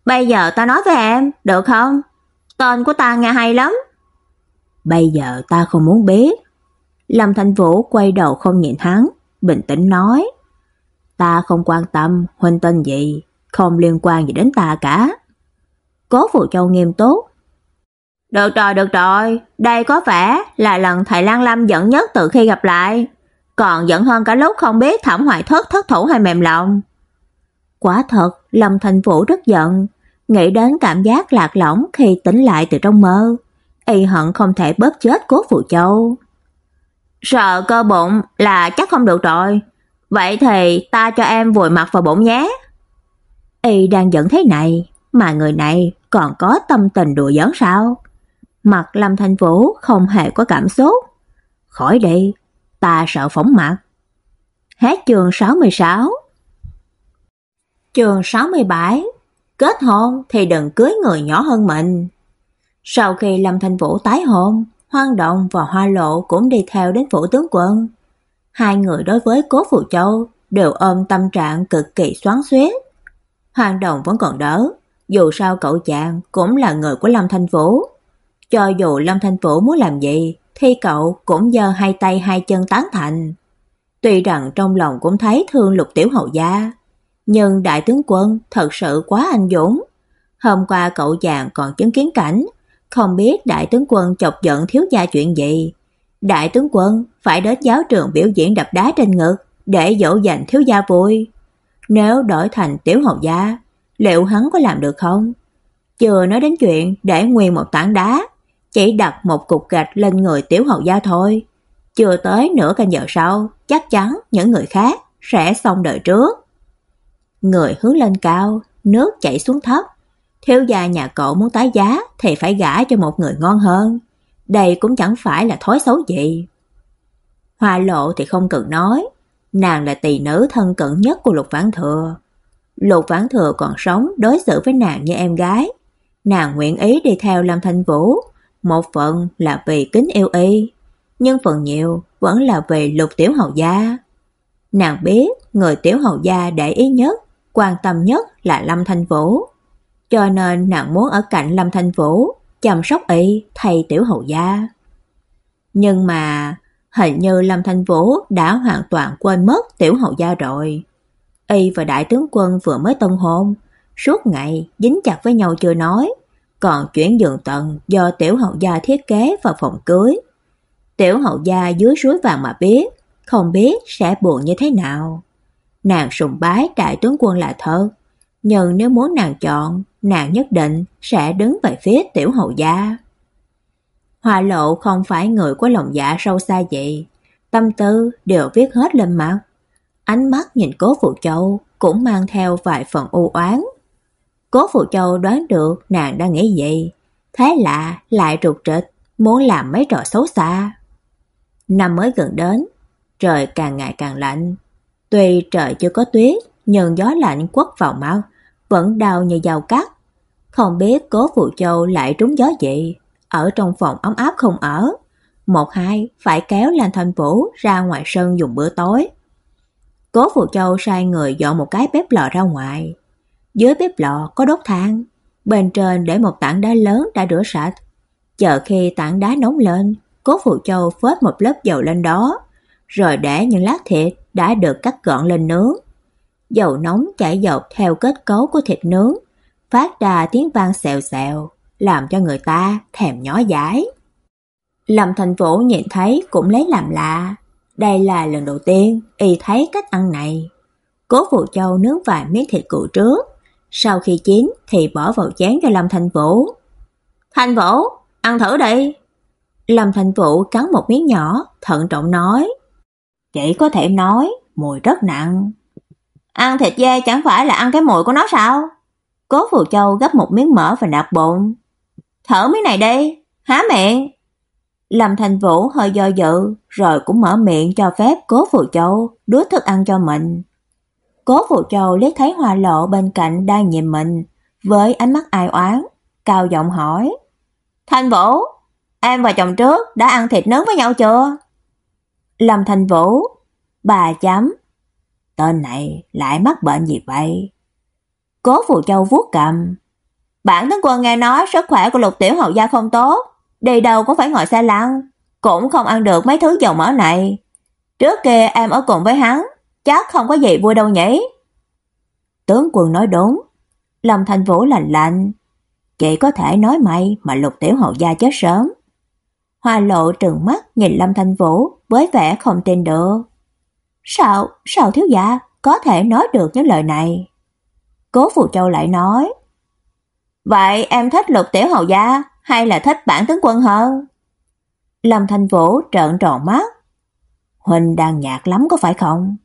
Bây giờ ta nói với em, được không? Tên của ta nghe hay lắm. Bây giờ ta không muốn biết. Lâm Thanh Vũ quay đầu không nhìn hắn, bình tĩnh nói. Ta không quan tâm huynh tên gì, không liên quan gì đến ta cả. Cố Phụ Châu nghiêm túc. Được rồi, được rồi, đây có vẻ là lần thầy Lan Lâm giận nhất từ khi gặp lại. Còn giận hơn cả lúc không biết thẩm hoài thất thất thủ hay mềm lòng. Quả thật, Lâm Thành Vũ rất giận, nghĩ đến cảm giác lạc lõng khi tỉnh lại từ trong mơ. Y hận không thể bóp chết cố phụ châu. Sợ cơ bụng là chắc không được rồi. Vậy thì ta cho em vùi mặt vào bụng nhé. Y đang giận thế này, mà người này còn có tâm tình đùa giỡn sao? Mặt Lâm Thanh Vũ không hề có cảm xúc. Khỏi đi, ta sợ phóng mặt. Hết chương 66 Chương 67 Kết hôn thì đừng cưới người nhỏ hơn mình. Sau khi Lâm Thanh Vũ tái hôn, Hoang Động và Hoa Lộ cũng đi theo đến phủ tướng quân. Hai người đối với Cố Phù Châu đều ôm tâm trạng cực kỳ xoắn xuýt. Hoang Động vẫn còn đỡ, dù sao cậu chàng cũng là người của Lâm Thanh Vũ. Cho dù Lâm Thanh Vũ muốn làm gì, thì cậu cũng giơ hai tay hai chân tán thành. Tuy rằng trong lòng cũng thấy thương Lục Tiểu Hầu gia, nhưng đại tướng quân thật sự quá anh dũng. Hôm qua cậu chàng còn chứng kiến cảnh, không biết đại tướng quân chọc giận thiếu gia chuyện gì. Đại tướng quân phải đến giáo trường biểu diễn đập đá trên ngực để dỗ dành thiếu gia vui. Nếu đổi thành tiểu hầu gia, liệu hắn có làm được không? Chưa nói đến chuyện để nguyên một tảng đá, chỉ đặt một cục gạch lên người tiểu hầu gia thôi. Chưa tới nửa canh giờ sau, chắc chắn những người khác sẽ xong đời trước. Người hướng lên cao, nước chảy xuống thấp. Thiếu gia nhà cậu muốn tái giá thì phải gả cho một người ngon hơn. Đây cũng chẳng phải là thói xấu gì. Hoa lộ thì không cần nói, nàng là tỷ nữ thân cận nhất của Lục Vãn Thừa. Lục Vãn Thừa còn sống đối xử với nàng như em gái. Nàng nguyện ý đi theo Lâm Thanh Vũ, một phần là vì kính yêu y, nhưng phần nhiều vẫn là vì Lục Tiểu Hầu gia. Nàng biết người Tiểu Hầu gia để ý nhất, quan tâm nhất là Lâm Thanh Vũ, cho nên nàng muốn ở cạnh Lâm Thanh Vũ, chăm sóc y thay Tiểu Hầu gia. Nhưng mà Hình như Lâm Thanh Vũ đã hoàn toàn quên mất tiểu hậu gia rồi. Y và đại tướng quân vừa mới tân hôn, suốt ngày dính chặt với nhau chưa nói, còn chuyển giường tầng do tiểu hậu gia thiết kế vào phòng cưới. Tiểu hậu gia dưới suối vàng mà biết, không biết sẽ buồn như thế nào. Nàng sùng bái đại tướng quân là thật, nhưng nếu muốn nàng chọn, nàng nhất định sẽ đứng về phía tiểu hậu gia. Hoa lộ không phải người có lòng dạ sâu xa vậy, tâm tư đều viết hết lên mặt. Ánh mắt nhìn cố Phụ Châu cũng mang theo vài phần u oán. Cố Phụ Châu đoán được nàng đang nghĩ gì, thế lạ lại rụt rịch, muốn làm mấy trò xấu xa. Năm mới gần đến, trời càng ngày càng lạnh. Tuy trời chưa có tuyết, nhưng gió lạnh quất vào mau, vẫn đau như dao cắt. Không biết Cố Phụ Châu lại trúng gió gì, ở trong phòng ấm áp không ở. Một hai phải kéo Lan Thanh Vũ ra ngoài sân dùng bữa tối. Cố phụ Châu sai người dọn một cái bếp lò ra ngoài. Dưới bếp lò có đốt than, bên trên để một tảng đá lớn đã rửa sạch. Chờ khi tảng đá nóng lên, Cố phụ Châu phết một lớp dầu lên đó, rồi để những lát thịt đã được cắt gọn lên nướng. Dầu nóng chảy dọc theo kết cấu của thịt nướng, phát ra tiếng vang xèo xèo làm cho người ta thèm nhó dãi. Lâm Thành Vũ nhìn thấy cũng lấy làm lạ, đây là lần đầu tiên y thấy cách ăn này. Cố Phụ Châu nướng vài miếng thịt cụ trước, sau khi chín thì bỏ vào chén cho Lâm Thành Vũ. "Thành Vũ, ăn thử đi." Lâm Thành Vũ cắn một miếng nhỏ, thận trọng nói. "Chỉ có thể nói, mùi rất nặng." "Ăn thịt dê chẳng phải là ăn cái mùi của nó sao?" Cố Phù Châu gấp một miếng mỡ và nạp bụng. Thở miếng này đi, há miệng. Lâm Thành Vũ hơi do dự, rồi cũng mở miệng cho phép Cố Phù Châu đút thức ăn cho mình. Cố Phù Châu liếc thấy Hoa Lộ bên cạnh đang nhìn mình, với ánh mắt ai oán, cao giọng hỏi: "Thành Vũ, em và chồng trước đã ăn thịt nướng với nhau chưa?" Lâm Thành Vũ, bà chấm. Tên này lại mắc bệnh gì vậy? Cố Phù Châu vuốt cằm, Bản tướng quân nghe nói sức khỏe của Lục Tiểu hậu gia không tốt, đi đâu cũng phải ngồi xe lăn, cũng không ăn được mấy thứ dầu mỡ này. Trước kia em ở cùng với hắn, chắc không có gì vui đâu nhỉ. Tướng quân nói đúng, Lâm Thành Vũ lạnh lạnh, chỉ có thể nói may mà Lục Tiểu hậu gia chết sớm. Hoa Lộ trừng mắt nhìn Lâm Thanh Vũ với vẻ không tin được. Sao, sao thiếu gia có thể nói được những lời này? Cố Phù Châu lại nói, Vậy em thích lục tiểu hầu gia hay là thích bản tướng quân hơn? Lâm Thanh Vũ trợn tròn mắt. Huynh đang nhạt lắm có phải không?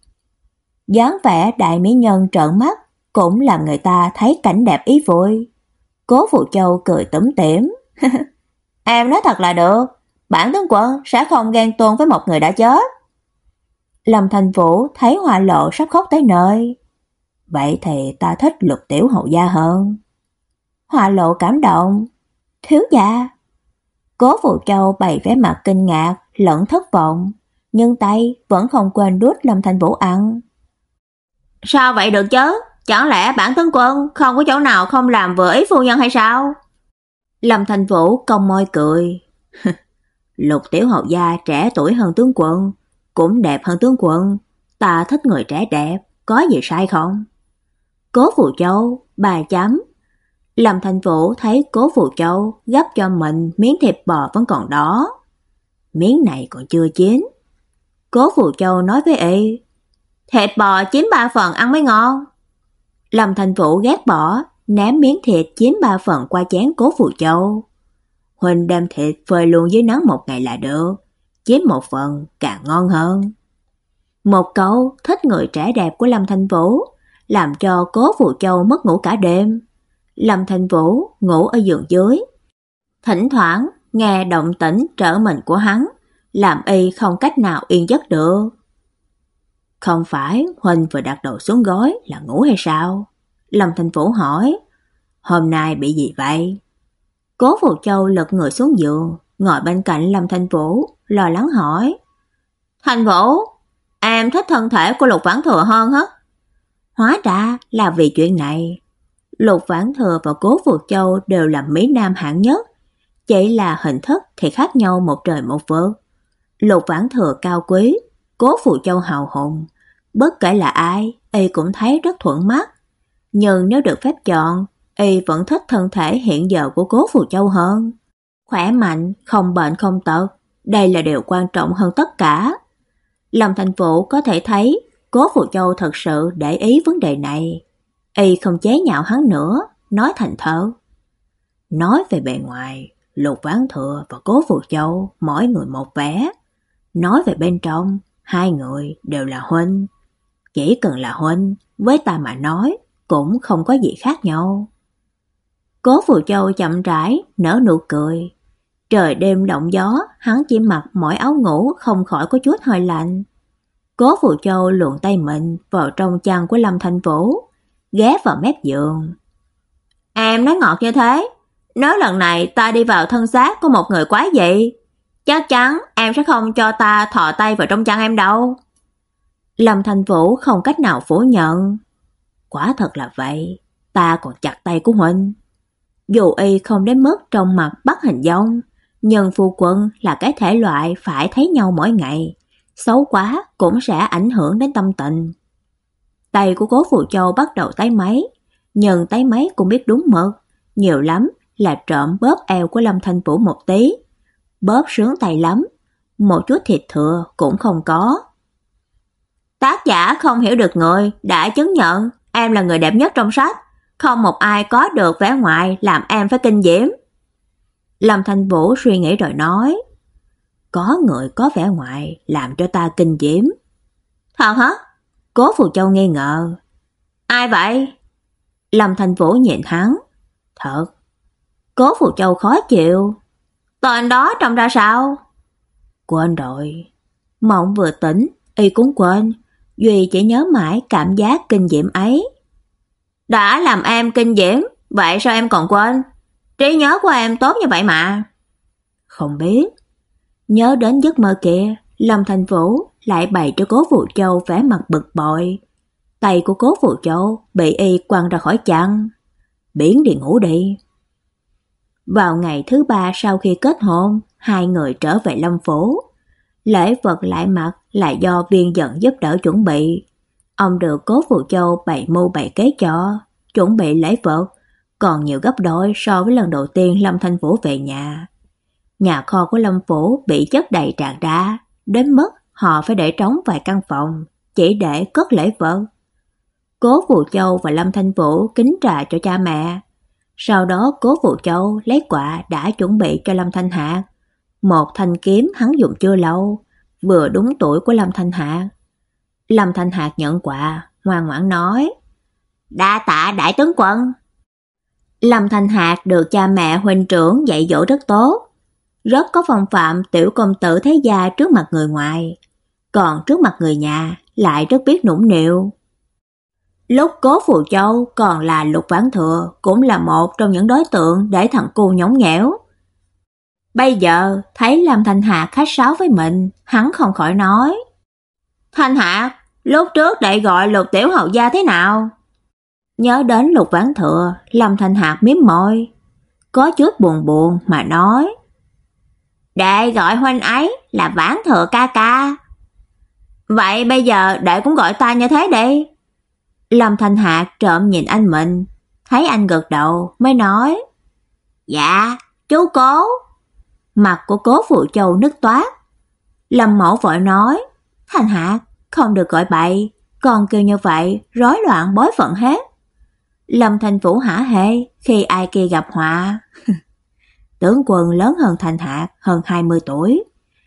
dáng vẻ đại mỹ nhân trợn mắt cũng làm người ta thấy cảnh đẹp ý vui. Cố Phụ Châu cười tủm tỉm. (laughs) Em nói thật là được, bản tướng quân sẽ không ghen tuông với một người đã chết. Lâm Thành Vũ thấy Hoa Lộ sắp khóc tới nơi. Vậy thì ta thích Lục Tiểu hậu gia hơn. Hoa Lộ cảm động. Thiếu gia. Cố Phụ Châu bày vẻ mặt kinh ngạc, lẫn thất vọng, nhưng tay vẫn không quên đút Lâm Thành Vũ ăn. Sao vậy được chứ? Chẳng lẽ bản tướng quân không có chỗ nào không làm vừa ý phu nhân hay sao? Lâm Thành Vũ cong môi cười. (laughs) Lục Tiểu hậu gia trẻ tuổi hơn tướng quân, cũng đẹp hơn tướng quân, ta thích người trẻ đẹp, có gì sai không? Cố Phù Châu, bà chấm. Lâm Thành Vũ thấy Cố Phù Châu gấp cho mình miếng thịt bò vẫn còn đó. Miếng này còn chưa chín. Cố Phù Châu nói với y, thịt bò chín ba phần ăn mới ngon. Lâm Thành Vũ ghét bỏ, ném miếng thịt chín ba phần qua chén Cố Phù Châu. Huỳnh đem thịt phơi luôn dưới nắng một ngày là được chiếm một phần càng ngon hơn. Một câu thích người trẻ đẹp của Lâm Thanh Vũ làm cho Cố Phù Châu mất ngủ cả đêm. Lâm Thanh Vũ ngủ ở giường dưới. Thỉnh thoảng nghe động tĩnh trở mình của hắn, làm y không cách nào yên giấc được. Không phải Huynh vừa đặt đầu xuống gối là ngủ hay sao? Lâm Thanh Vũ hỏi. Hôm nay bị gì vậy? Cố Phù Châu lật người xuống giường, ngồi bên cạnh Lâm Thanh Vũ, lo lắng hỏi. Thanh Vũ, em thích thân thể của Lục Vãn Thừa hơn hết. Hóa ra là vì chuyện này. Lục Vãn Thừa và Cố Phù Châu đều là mỹ nam hạng nhất, chỉ là hình thức thì khác nhau một trời một vực. Lục Vãn Thừa cao quý, Cố Phù Châu hào hùng, bất kể là ai, y cũng thấy rất thuận mắt. Nhưng nếu được phép chọn, y vẫn thích thân thể hiện giờ của Cố Phù Châu hơn. Khỏe mạnh, không bệnh không tật, đây là điều quan trọng hơn tất cả. Lâm Thành Vũ có thể thấy Cố Phù Châu thật sự để ý vấn đề này. Y không chế nhạo hắn nữa, nói thành thở. Nói về bề ngoài, Lục Ván Thừa và Cố Phù Châu mỗi người một vẻ. Nói về bên trong, hai người đều là huynh. Chỉ cần là huynh, với ta mà nói, cũng không có gì khác nhau. Cố Phù Châu chậm rãi nở nụ cười, Trời đêm động gió, hắn chỉ mặc mỗi áo ngủ không khỏi có chút hơi lạnh. Cố Phù Châu luồn tay mình vào trong chăn của Lâm Thanh Vũ, ghé vào mép giường. Em nói ngọt như thế, nếu lần này ta đi vào thân xác của một người quái dị, chắc chắn em sẽ không cho ta thò tay vào trong chăn em đâu. Lâm Thanh Vũ không cách nào phủ nhận. Quả thật là vậy, ta còn chặt tay của huynh. Dù y không đến mức trong mặt bắt hình dong, nhưng phu quân là cái thể loại phải thấy nhau mỗi ngày, xấu quá cũng sẽ ảnh hưởng đến tâm tình. Tay của Cố Phù Châu bắt đầu tái máy, nhưng tái máy cũng biết đúng mực, nhiều lắm là trộm bóp eo của Lâm Thanh Vũ một tí. Bóp sướng tay lắm, một chút thịt thừa cũng không có. Tác giả không hiểu được người đã chứng nhận em là người đẹp nhất trong sách, không một ai có được vẻ ngoài làm em phải kinh diễm. Lâm Thanh Vũ suy nghĩ rồi nói, có người có vẻ ngoài làm cho ta kinh diễm. Thật hả? Cố Phù Châu nghi ngờ. Ai vậy? Lâm Thanh Vũ nhìn hắn. Thật. Cố Phù Châu khó chịu. Tên đó trông ra sao? Quên rồi. Mộng vừa tỉnh, y cũng quên. Duy chỉ nhớ mãi cảm giác kinh diễm ấy. Đã làm em kinh diễm, vậy sao em còn quên? Trí nhớ của em tốt như vậy mà. Không biết. Nhớ đến giấc mơ kia, Lâm Thành Vũ lại bày cho Cố Vũ Châu vẻ mặt bực bội. Tay của Cố Vũ Châu bị y quăng ra khỏi chăn. Biến đi ngủ đi. Vào ngày thứ ba sau khi kết hôn, hai người trở về Lâm Phủ. Lễ vật lại mặt là do viên giận giúp đỡ chuẩn bị. Ông được Cố phụ Châu bày mưu bày kế cho, chuẩn bị lấy vợ, còn nhiều gấp đôi so với lần đầu tiên Lâm Thanh Vũ về nhà. Nhà kho của Lâm Phủ bị chất đầy tràn ra, đến mức họ phải để trống vài căn phòng, chỉ để cất lễ vợ. Cố Vũ Châu và Lâm Thanh Vũ kính trà cho cha mẹ. Sau đó Cố Vũ Châu lấy quà đã chuẩn bị cho Lâm Thanh Hạ. Một thanh kiếm hắn dùng chưa lâu, vừa đúng tuổi của Lâm Thanh Hạ. Lâm Thanh Hạc nhận quà, ngoan ngoãn nói: "Đa tạ đại tướng quân." Lâm Thanh Hạc được cha mẹ huynh trưởng dạy dỗ rất tốt, rất có phong phạm tiểu công tử thế gia trước mặt người ngoài, còn trước mặt người nhà lại rất biết nũng nịu. Lúc Cố Phù Châu còn là Lục Vãn Thừa, cũng là một trong những đối tượng để thằng cu nhõng nhẽo. Bây giờ thấy Lâm Thanh Hạ khách sáo với mình, hắn không khỏi nói: "Thanh Hạ, lúc trước đệ gọi Lục tiểu hậu gia thế nào?" Nhớ đến Lục Vãn Thừa, Lâm Thanh Hạc miếm môi, có chút buồn buồn mà nói: "Đệ gọi huynh ấy là Vãn Thừa ca ca." Vậy bây giờ đệ cũng gọi ta như thế đi. Lâm Thanh Hạc trộm nhìn anh mình, thấy anh gật đầu mới nói: "Dạ, chú Cố." Mặt của Cố Phụ Châu nứt toát. Lâm Mẫu vội nói: "Thanh Hạc, không được gọi bậy, còn kêu như vậy rối loạn bối phận hết." Lâm Thành Vũ hả hê khi ai kia gặp họa. (laughs) Tướng quân lớn hơn Thanh Hạc hơn 20 tuổi,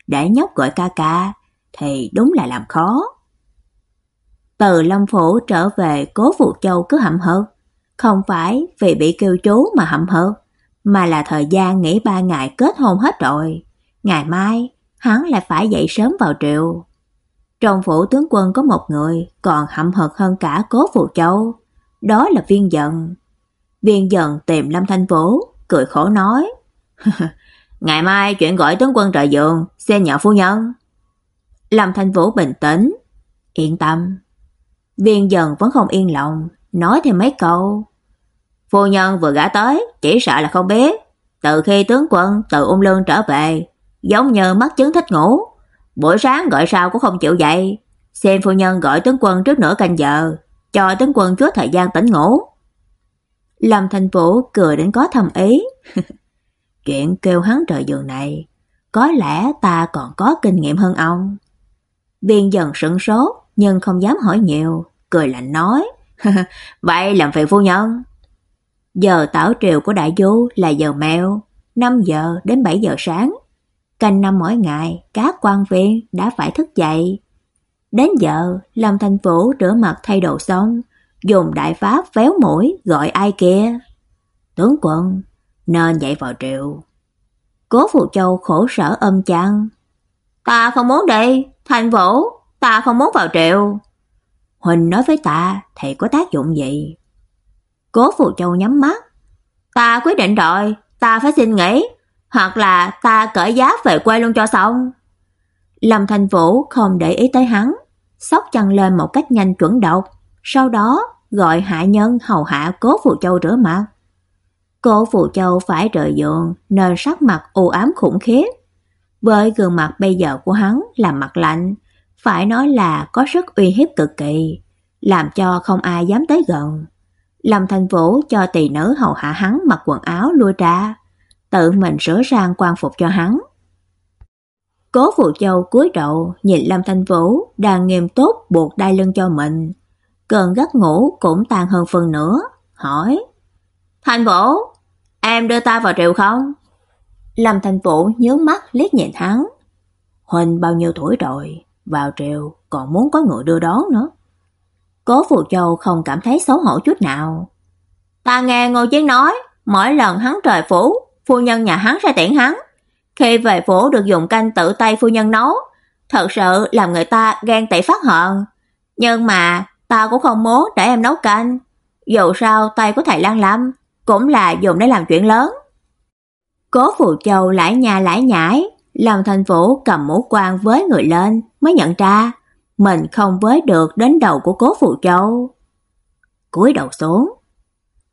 để nhóc gọi ca ca thì đúng là làm khó. Từ Lâm Phủ trở về Cố Phụ Châu cứ hậm hực, không phải vì bị kêu chú mà hậm hực, mà là thời gian nghỉ ba ngày kết hôn hết rồi. Ngày mai, hắn lại phải dậy sớm vào triều. Trong phủ tướng quân có một người còn hậm hực hơn cả Cố Phụ Châu, đó là Viên Dận. Viên Dận tìm Lâm Thanh Vũ, cười khổ nói: (laughs) "Ngày mai chuyện gọi tướng quân trợ giường, xem nhỏ phu nhân." Lâm Thanh Vũ bình tĩnh, "Yên tâm, Viên Dận vẫn không yên lòng, nói thêm mấy câu. Phu nhân vừa gã tới, chỉ sợ là không biết. Từ khi tướng quân từ ung lương trở về, giống như mất chứng thích ngủ. Buổi sáng gọi sao cũng không chịu dậy. Xem phu nhân gọi tướng quân trước nửa canh giờ, cho tướng quân chút thời gian tỉnh ngủ. Lâm Thành Vũ cười đến có thầm ý. (laughs) Chuyện kêu hắn trời giường này, có lẽ ta còn có kinh nghiệm hơn ông. Viên dần sững sốt, nhưng không dám hỏi nhiều, cười lạnh nói: (laughs) "Vậy làm phiền phu nhân." Giờ tảo triều của đại du là giờ mèo, 5 giờ đến 7 giờ sáng. Canh năm mỗi ngày, các quan viên đã phải thức dậy. Đến giờ, Lâm thành Vũ rửa mặt thay đồ xong, dùng đại pháp véo mũi gọi ai kia. Tướng quân, nên dậy vào triệu Cố Phụ Châu khổ sở âm chăng. Ta không muốn đi, thành Vũ, ta không muốn vào triệu. Huỳnh nói với ta thì có tác dụng gì? Cố Phù Châu nhắm mắt. Ta quyết định rồi, ta phải xin nghỉ, hoặc là ta cởi giáp về quê luôn cho xong. Lâm Thành Vũ không để ý tới hắn, xốc chăn lên một cách nhanh chuẩn độc, sau đó gọi hạ nhân hầu hạ Cố Phù Châu rửa mặt. Cố Phù Châu phải rời giường nên sắc mặt u ám khủng khiếp. Với gương mặt bây giờ của hắn là mặt lạnh, phải nói là có sức uy hiếp cực kỳ, làm cho không ai dám tới gần. Lâm Thành Vũ cho tỳ nữ hầu hạ hắn mặc quần áo lui ra, tự mình sửa sang quan phục cho hắn. Cố Phụ Châu cúi đầu nhìn Lâm Thanh Vũ đang nghiêm túc buộc đai lưng cho mình. Cơn giấc ngủ cũng tan hơn phần nữa, hỏi: "Thanh Vũ, em đưa ta vào triều không?" Lâm Thanh Vũ nhướng mắt liếc nhìn hắn. "Huynh bao nhiêu tuổi rồi?" vào triều còn muốn có người đưa đón nữa. Cố Phù Châu không cảm thấy xấu hổ chút nào. Ta nghe Ngô Chiến nói, mỗi lần hắn trời phủ, phu nhân nhà hắn ra tiễn hắn. Khi về phố được dùng canh tự tay phu nhân nấu, thật sự làm người ta gan tị phát hận. Nhưng mà ta cũng không muốn để em nấu canh. Dù sao tay của thầy Lan Lâm cũng là dùng để làm chuyện lớn. Cố Phù Châu lải nhà lải nhải, làm Thành Vũ cầm mũ quan với người lên, mới nhận ra mình không với được đến đầu của Cố Phù Châu. Cúi đầu xuống.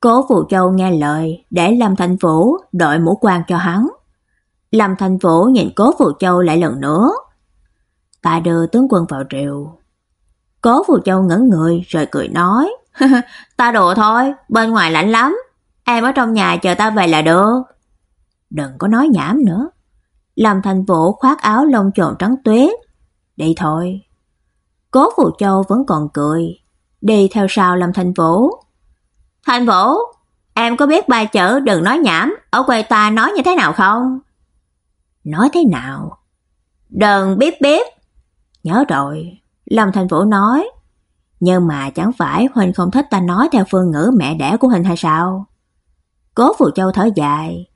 Cố Phù Châu nghe lời, để Lâm Thành Vũ đội mũ quan cho hắn. Lâm Thành Vũ nhìn Cố Phù Châu lại lần nữa. Ta đưa tướng quân vào triều. Cố Phù Châu ngẩn người rồi cười nói, (laughs) "Ta đùa thôi, bên ngoài lạnh lắm, em ở trong nhà chờ ta về là được." Đừng có nói nhảm nữa. Lâm Thành Vũ khoác áo lông trồn trắng tuyết. Đi thôi. Cố Phù Châu vẫn còn cười. Đi theo sau Lâm Thành Vũ. Thành Vũ, em có biết ba chữ đừng nói nhảm ở quê ta nói như thế nào không? Nói thế nào? Đừng bíp bíp. Nhớ rồi. Lâm Thành Vũ nói. Nhưng mà chẳng phải Huynh không thích ta nói theo phương ngữ mẹ đẻ của Huynh hay sao? Cố Phù Châu thở dài.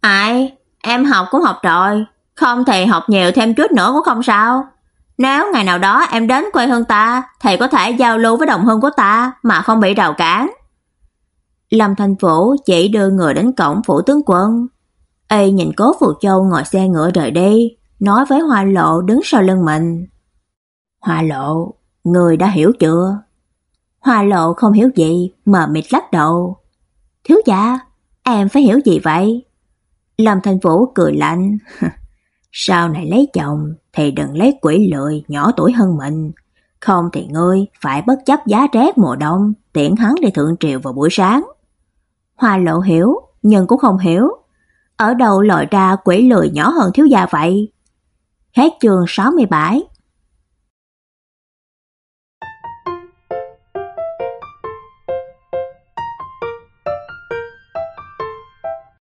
Ai? Em học cũng học rồi, không thì học nhiều thêm chút nữa cũng không sao. Nếu ngày nào đó em đến quê hương ta, thì có thể giao lưu với đồng hương của ta mà không bị rào cản. Lâm Thành Phổ chỉ đưa người đến cổng phủ tướng quân. Y nhìn Cố Phù Châu ngồi xe ngựa rời đi, nói với Hoa Lộ đứng sau lưng mình. Hoa Lộ, người đã hiểu chưa? Hoa Lộ không hiểu gì, mà mịt lắc đầu. Thiếu gia, em phải hiểu gì vậy? Lâm Thành Phổ cười lạnh. (laughs) Sau này lấy chồng thì đừng lấy quỷ lười nhỏ tuổi hơn mình, không thì ngươi phải bất chấp giá rét mùa đông, tiễn hắn đi thượng triều vào buổi sáng. Hoa Lộ hiểu, nhưng cũng không hiểu, ở đâu lòi ra quỷ lười nhỏ hơn thiếu gia vậy? Hết chương 67